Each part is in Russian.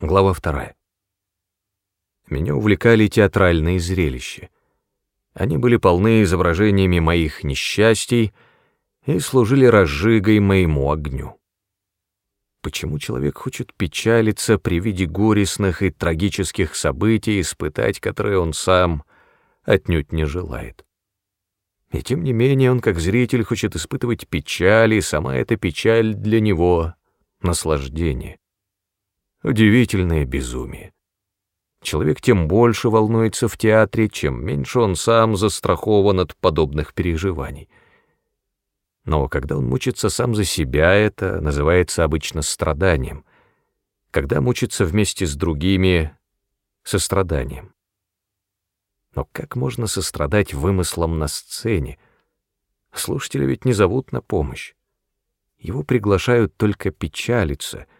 Глава вторая. Меня увлекали театральные зрелища. Они были полны изображениями моих несчастий и служили разжигой моему огню. Почему человек хочет печалиться при виде горестных и трагических событий, испытать которые он сам отнюдь не желает? И тем не менее он, как зритель, хочет испытывать печаль, и сама эта печаль для него — наслаждение. Удивительное безумие. Человек тем больше волнуется в театре, чем меньше он сам застрахован от подобных переживаний. Но когда он мучится сам за себя, это называется обычно страданием. Когда мучится вместе с другими — состраданием. Но как можно сострадать вымыслом на сцене? Слушатели ведь не зовут на помощь. Его приглашают только печалиться —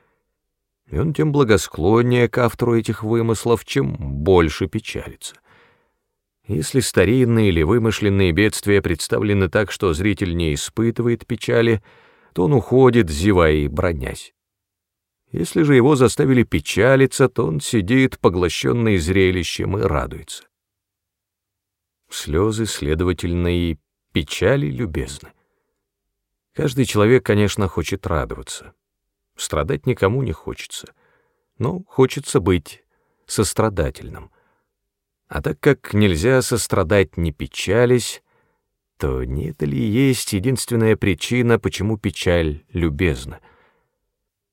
и он тем благосклоннее к автору этих вымыслов, чем больше печалится. Если старинные или вымышленные бедствия представлены так, что зритель не испытывает печали, то он уходит, зевая и бронясь. Если же его заставили печалиться, то он сидит, поглощенный зрелищем, и радуется. Слезы, следовательно, и печали любезны. Каждый человек, конечно, хочет радоваться. Страдать никому не хочется, но хочется быть сострадательным. А так как нельзя сострадать не печались, то не это ли есть единственная причина, почему печаль любезна?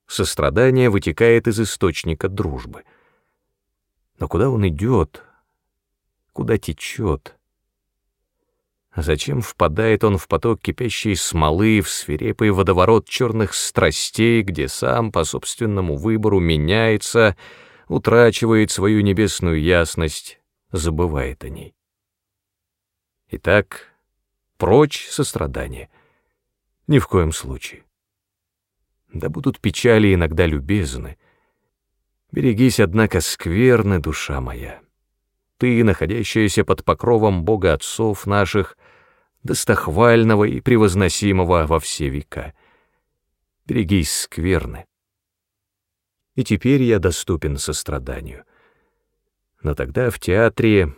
Сострадание вытекает из источника дружбы. Но куда он идет, куда течет, Зачем впадает он в поток кипящей смолы, в свирепый водоворот черных страстей, где сам по собственному выбору меняется, утрачивает свою небесную ясность, забывает о ней? Итак, прочь сострадание. Ни в коем случае. Да будут печали иногда любезны. Берегись, однако, скверны, душа моя. Ты, находящаяся под покровом Бога отцов наших, достохвального и превозносимого во все века. Берегись скверны. И теперь я доступен состраданию. Но тогда в театре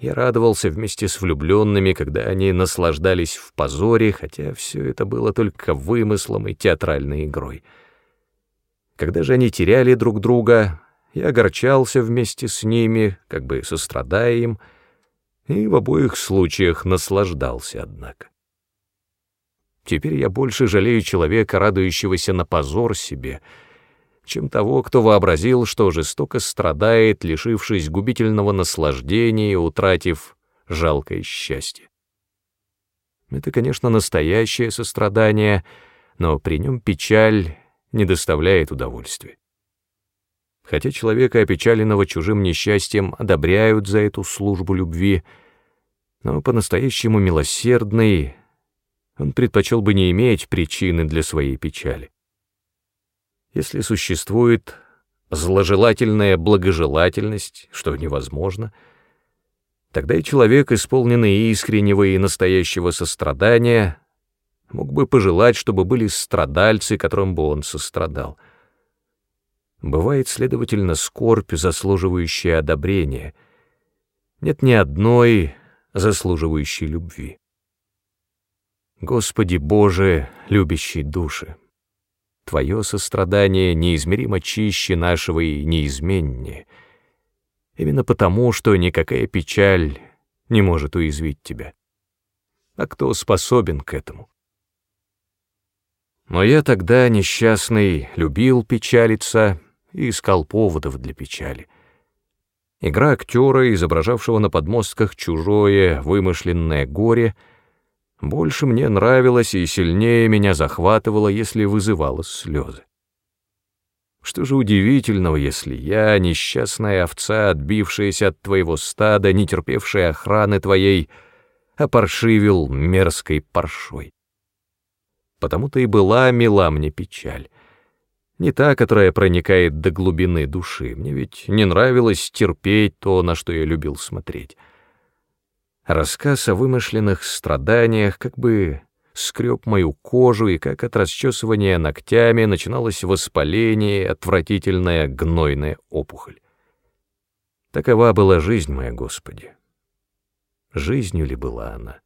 я радовался вместе с влюбленными, когда они наслаждались в позоре, хотя все это было только вымыслом и театральной игрой. Когда же они теряли друг друга, я огорчался вместе с ними, как бы сострадая им, — и в обоих случаях наслаждался, однако. Теперь я больше жалею человека, радующегося на позор себе, чем того, кто вообразил, что жестоко страдает, лишившись губительного наслаждения и утратив жалкое счастье. Это, конечно, настоящее сострадание, но при нем печаль не доставляет удовольствия. Хотя человека, опечаленного чужим несчастьем, одобряют за эту службу любви, но по-настоящему милосердный он предпочел бы не иметь причины для своей печали. Если существует зложелательная благожелательность, что невозможно, тогда и человек, исполненный искреннего и настоящего сострадания, мог бы пожелать, чтобы были страдальцы, которым бы он сострадал — Бывает, следовательно, скорбь, заслуживающая одобрения. Нет ни одной заслуживающей любви. Господи Боже, любящий души, Твое сострадание неизмеримо чище нашего и неизменнее, именно потому, что никакая печаль не может уязвить Тебя. А кто способен к этому? Но я тогда, несчастный, любил печалиться и искал поводов для печали. Игра актера, изображавшего на подмостках чужое, вымышленное горе, больше мне нравилась и сильнее меня захватывала, если вызывала слезы. Что же удивительного, если я, несчастная овца, отбившаяся от твоего стада, не терпевшая охраны твоей, опоршивил мерзкой паршой? Потому-то и была мила мне печаль не та, которая проникает до глубины души. Мне ведь не нравилось терпеть то, на что я любил смотреть. Рассказ о вымышленных страданиях как бы скреб мою кожу, и как от расчесывания ногтями начиналось воспаление отвратительная гнойная опухоль. Такова была жизнь моя, Господи. Жизнью ли была она?